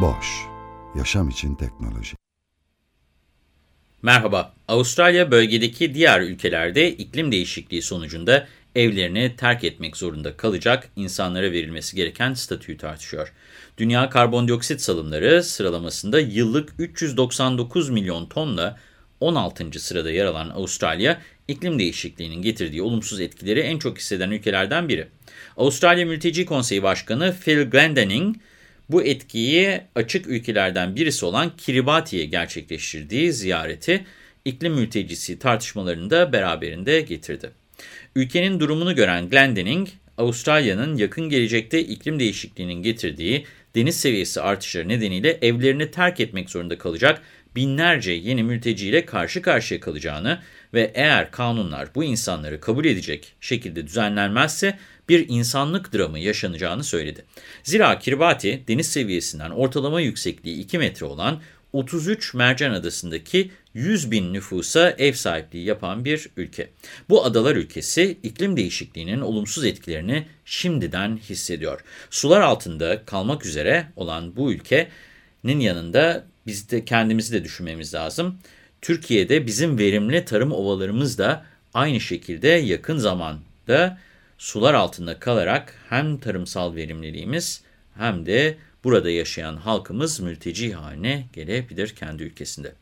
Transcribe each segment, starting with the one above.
Boş, yaşam için teknoloji. Merhaba, Avustralya bölgedeki diğer ülkelerde iklim değişikliği sonucunda evlerini terk etmek zorunda kalacak insanlara verilmesi gereken statüyü tartışıyor. Dünya karbondioksit salımları sıralamasında yıllık 399 milyon tonla 16. sırada yer alan Avustralya, iklim değişikliğinin getirdiği olumsuz etkileri en çok hisseden ülkelerden biri. Avustralya Mülteci Konseyi Başkanı Phil Glendening, bu etkiyi açık ülkelerden birisi olan Kiribati'ye gerçekleştirdiği ziyareti iklim mültecisi tartışmalarını da beraberinde getirdi. Ülkenin durumunu gören Glendening, Avustralya'nın yakın gelecekte iklim değişikliğinin getirdiği deniz seviyesi artışları nedeniyle evlerini terk etmek zorunda kalacak binlerce yeni mülteciyle karşı karşıya kalacağını ve eğer kanunlar bu insanları kabul edecek şekilde düzenlenmezse bir insanlık dramı yaşanacağını söyledi. Zira Kiribati deniz seviyesinden ortalama yüksekliği 2 metre olan 33 Mercan Adası'ndaki 100 bin nüfusa ev sahipliği yapan bir ülke. Bu adalar ülkesi iklim değişikliğinin olumsuz etkilerini şimdiden hissediyor. Sular altında kalmak üzere olan bu ülkenin yanında biz de kendimizi de düşünmemiz lazım. Türkiye'de bizim verimli tarım ovalarımız da aynı şekilde yakın zamanda sular altında kalarak hem tarımsal verimliliğimiz hem de burada yaşayan halkımız mülteci haline gelebilir kendi ülkesinde.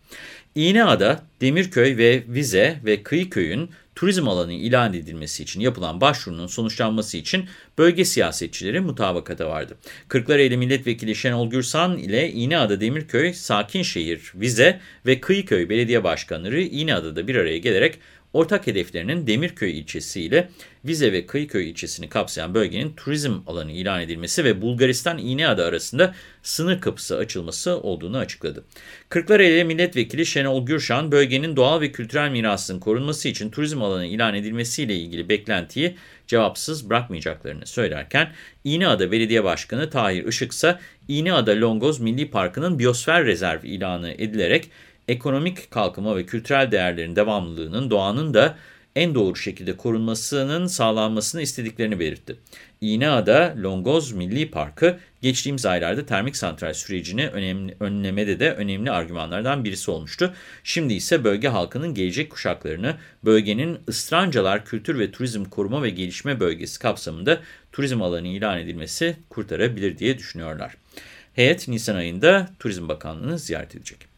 İğneada, Demirköy ve Vize ve Kıyıköy'ün turizm alanı ilan edilmesi için yapılan başvurunun sonuçlanması için bölge siyasetçileri mutabakata vardı. Kırklareli Milletvekili Şenol Gürsan ile İğneada Demirköy, Sakinşehir, Vize ve Kıyıköy Belediye Başkanları İğneada'da bir araya gelerek Ortak hedeflerinin Demirköy ilçesi ile Vize ve Kıyıköy ilçesini kapsayan bölgenin turizm alanı ilan edilmesi ve Bulgaristan İğneada arasında sınır kapısı açılması olduğunu açıkladı. Kırklareli Milletvekili Şenol Gürşan, bölgenin doğal ve kültürel mirasının korunması için turizm alanı ilan edilmesiyle ilgili beklentiyi cevapsız bırakmayacaklarını söylerken, İğneada Belediye Başkanı Tahir Işık ise İğneada Longoz Milli Parkı'nın biyosfer rezervi ilanı edilerek ekonomik kalkınma ve kültürel değerlerin devamlılığının doğanın da en doğru şekilde korunmasının sağlanmasını istediklerini belirtti. İğneada Longoz Milli Parkı geçtiğimiz aylarda termik santral sürecini önemli, önlemede de önemli argümanlardan birisi olmuştu. Şimdi ise bölge halkının gelecek kuşaklarını bölgenin Istrancalar Kültür ve Turizm Koruma ve Gelişme Bölgesi kapsamında turizm alanı ilan edilmesi kurtarabilir diye düşünüyorlar. Heyet Nisan ayında Turizm Bakanlığı'nı ziyaret edecek.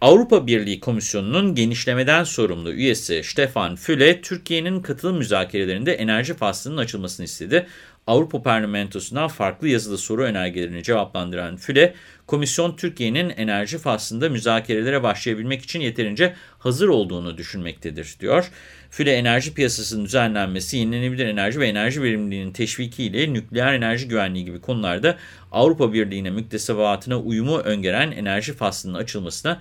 Avrupa Birliği Komisyonu'nun genişlemeden sorumlu üyesi Stefan Füle, Türkiye'nin katılım müzakerelerinde enerji faslının açılmasını istedi. Avrupa Parlamentosu'ndan farklı yazılı soru önergelerini cevaplandıran Füle, komisyon Türkiye'nin enerji faslında müzakerelere başlayabilmek için yeterince hazır olduğunu düşünmektedir, diyor. Füle enerji piyasasının düzenlenmesi, yenilenebilir enerji ve enerji verimliliğinin teşviki ile nükleer enerji güvenliği gibi konularda Avrupa Birliği'ne müktesebatına uyumu öngören enerji faslının açılmasına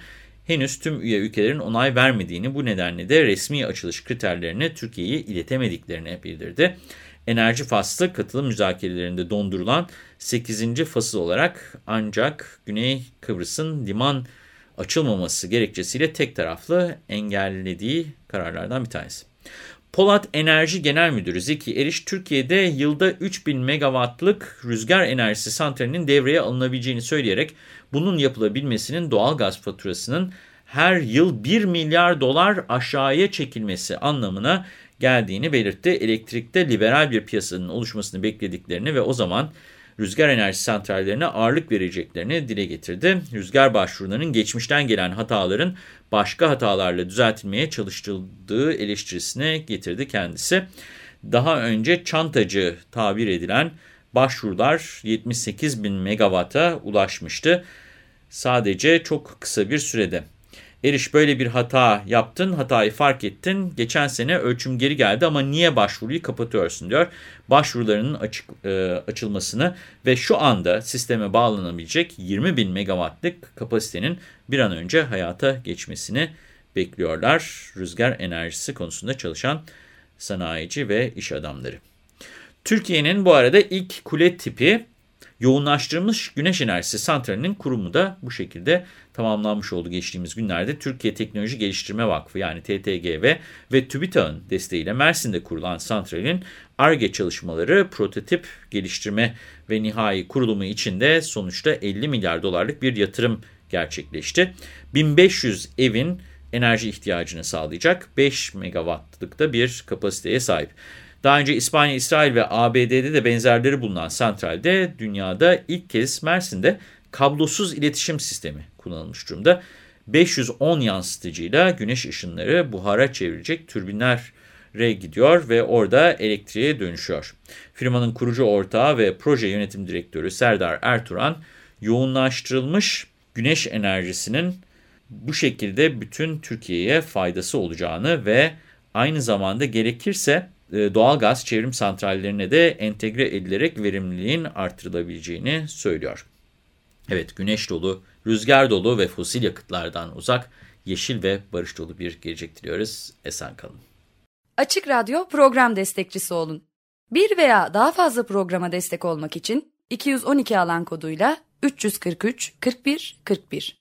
henüz tüm üye ülkelerin onay vermediğini bu nedenle de resmi açılış kriterlerini Türkiye'ye iletemediklerini bildirdi. Enerji faslı katılım müzakerelerinde dondurulan 8. fasıl olarak ancak Güney Kıbrıs'ın liman açılmaması gerekçesiyle tek taraflı engellediği kararlardan bir tanesi. Polat Enerji Genel Müdürü Zeki Eriş, Türkiye'de yılda 3000 megawattlık rüzgar enerjisi santralinin devreye alınabileceğini söyleyerek bunun yapılabilmesinin doğal gaz faturasının her yıl 1 milyar dolar aşağıya çekilmesi anlamına geldiğini belirtti. Elektrikte liberal bir piyasanın oluşmasını beklediklerini ve o zaman rüzgar enerji santrallerine ağırlık vereceklerini dile getirdi. Rüzgar başvurularının geçmişten gelen hataların başka hatalarla düzeltilmeye çalıştırıldığı eleştirisine getirdi kendisi. Daha önce çantacı tabir edilen başvurular 78 bin megawata ulaşmıştı. Sadece çok kısa bir sürede. Eriş böyle bir hata yaptın, hatayı fark ettin. Geçen sene ölçüm geri geldi ama niye başvuruyu kapatıyorsun diyor. Başvurularının açık, e, açılmasını ve şu anda sisteme bağlanabilecek 20 bin megawattlık kapasitenin bir an önce hayata geçmesini bekliyorlar. Rüzgar enerjisi konusunda çalışan sanayici ve iş adamları. Türkiye'nin bu arada ilk kule tipi yoğunlaştırılmış güneş enerjisi santralinin kurumu da bu şekilde tamamlanmış oldu geçtiğimiz günlerde. Türkiye Teknoloji Geliştirme Vakfı yani TTGV ve TÜBİTAK'ın desteğiyle Mersin'de kurulan santralin ARGE çalışmaları, prototip geliştirme ve nihai kurulumu içinde sonuçta 50 milyar dolarlık bir yatırım gerçekleşti. 1500 evin enerji ihtiyacını sağlayacak 5 megawattlık bir kapasiteye sahip. Daha önce İspanya, İsrail ve ABD'de de benzerleri bulunan santralde dünyada ilk kez Mersin'de kablosuz iletişim sistemi kullanılmış durumda. 510 yansıtıcıyla güneş ışınları buhara çevirecek türbinlere gidiyor ve orada elektriğe dönüşüyor. Firmanın kurucu ortağı ve proje yönetim direktörü Serdar Ertuğran, yoğunlaştırılmış güneş enerjisinin bu şekilde bütün Türkiye'ye faydası olacağını ve aynı zamanda gerekirse e, doğalgaz çevrim santrallerine de entegre edilerek verimliliğin artırılabileceğini söylüyor. Evet güneş dolu, rüzgar dolu ve fosil yakıtlardan uzak, yeşil ve barış dolu bir gelecek diliyoruz. Esen kalın. Açık Radyo program destekçisi olun. Bir veya daha fazla programa destek olmak için 212 alan koduyla 343 41 41